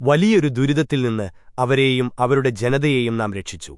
വലിയൊരു ദുരിതത്തിൽ നിന്ന് അവരെയും അവരുടെ ജനതയെയും നാം രക്ഷിച്ചു.